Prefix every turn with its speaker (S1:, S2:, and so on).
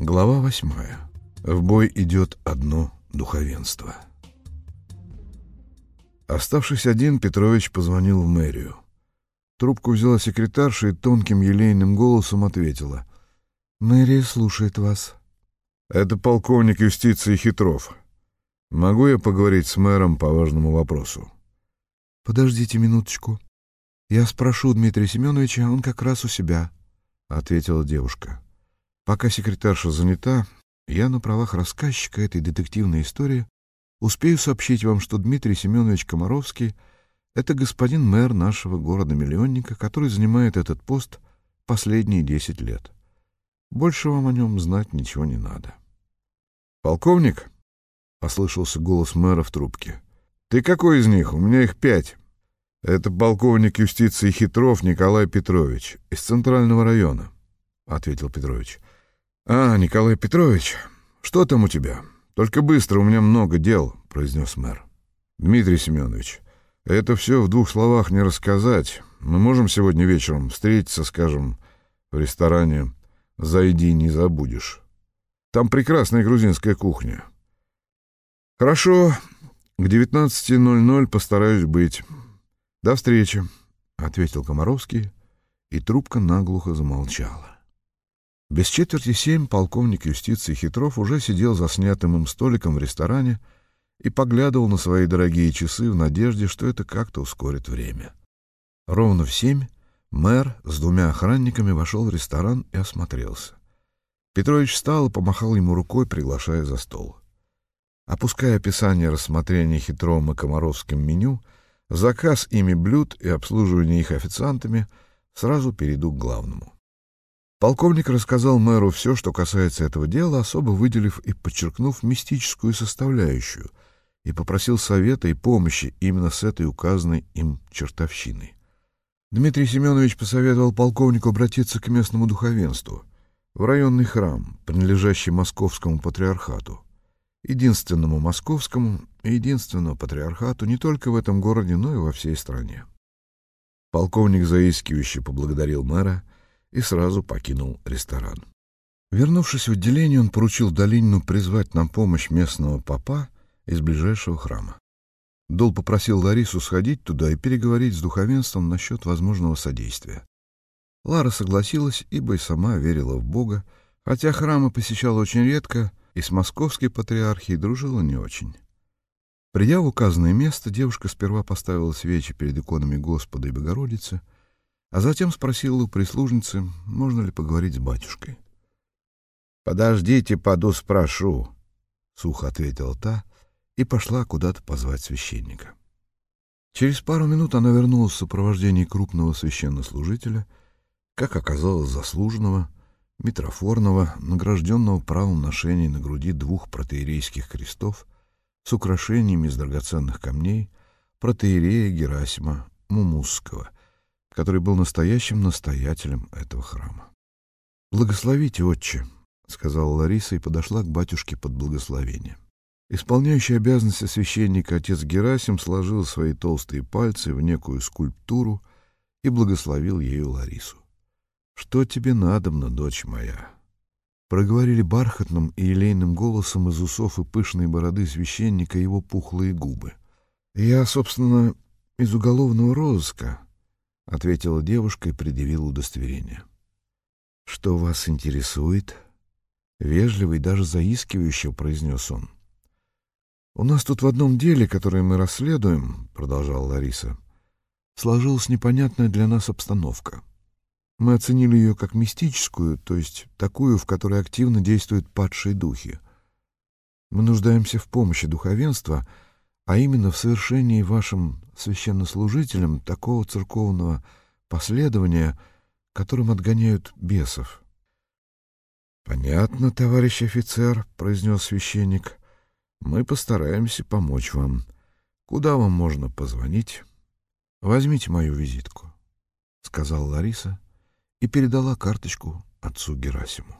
S1: Глава восьмая. В бой идет одно духовенство. Оставшись один, Петрович позвонил в мэрию. Трубку взяла секретарша и тонким елейным голосом ответила. «Мэрия слушает вас». «Это полковник юстиции Хитров. Могу я поговорить с мэром по важному вопросу?»
S2: «Подождите минуточку. Я спрошу Дмитрия Семеновича, он как раз у себя», — ответила девушка. Пока секретарша занята, я на правах рассказчика этой детективной истории успею сообщить вам, что Дмитрий Семенович Комаровский — это господин мэр нашего города-миллионника, который занимает этот пост последние десять лет. Больше вам о нем знать ничего не надо.
S1: «Полковник?» — послышался голос мэра в трубке. «Ты какой из них? У меня их пять». «Это полковник юстиции Хитров Николай Петрович из Центрального района», — ответил Петрович. «А, Николай Петрович, что там у тебя? Только быстро, у меня много дел», — произнес мэр. «Дмитрий Семенович, это все в двух словах не рассказать. Мы можем сегодня вечером встретиться, скажем, в ресторане «Зайди, не забудешь». Там прекрасная грузинская кухня. Хорошо, к 19.00 постараюсь быть. До встречи, — ответил Комаровский, и трубка наглухо замолчала. Без четверти семь полковник юстиции Хитров уже сидел за снятым им столиком в ресторане и поглядывал на свои дорогие часы в надежде, что это как-то ускорит время. Ровно в семь мэр с двумя охранниками вошел в ресторан и осмотрелся. Петрович встал и помахал ему рукой, приглашая за стол. Опуская описание рассмотрения Хитровым и Комаровским меню, заказ ими блюд и обслуживание их официантами, сразу перейду к главному. Полковник рассказал мэру все, что касается этого дела, особо выделив и подчеркнув мистическую составляющую, и попросил совета и помощи именно с этой указанной им чертовщиной. Дмитрий Семенович посоветовал полковнику обратиться к местному духовенству, в районный храм, принадлежащий московскому патриархату, единственному московскому и единственному патриархату не только в этом городе, но и во всей стране. Полковник заискивающе поблагодарил мэра и сразу покинул ресторан. Вернувшись в отделение, он поручил Долинину призвать на помощь местного папа из ближайшего храма. Дол попросил Ларису сходить туда и переговорить с духовенством насчет возможного содействия. Лара согласилась, ибо и сама верила в Бога, хотя храмы посещала очень редко и с московской патриархией дружила не очень. Придя в указанное место, девушка сперва поставила свечи перед иконами Господа и Богородицы — а затем спросила у прислужницы, можно ли поговорить с батюшкой. «Подождите, поду спрошу», — сухо ответила та и пошла куда-то позвать священника. Через пару минут она вернулась в сопровождении крупного священнослужителя, как оказалось заслуженного, митрофорного, награжденного правом ношения на груди двух протеерейских крестов с украшениями из драгоценных камней протеерея Герасима Мумусского — который был настоящим настоятелем этого храма. «Благословите, отче», — сказала Лариса и подошла к батюшке под благословение. Исполняющий обязанности священника отец Герасим сложил свои толстые пальцы в некую скульптуру и благословил ею Ларису. «Что тебе надобно, дочь моя?» Проговорили бархатным и елейным голосом из усов и пышной бороды священника его пухлые губы. «Я, собственно, из уголовного розыска», — ответила девушка и предъявила удостоверение. «Что вас интересует?» — вежливо и даже заискивающе произнес он. «У нас тут в одном деле, которое мы расследуем, — продолжала Лариса, — сложилась непонятная для нас обстановка. Мы оценили ее как мистическую, то есть такую, в которой активно действуют падшие духи. Мы нуждаемся в помощи духовенства — а именно в совершении вашим священнослужителям такого церковного последования, которым отгоняют бесов. «Понятно, товарищ офицер», — произнес священник. «Мы постараемся помочь вам. Куда вам можно позвонить?» «Возьмите мою визитку», — сказала Лариса и передала карточку отцу Герасиму.